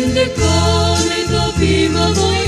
Când de come topi mă voi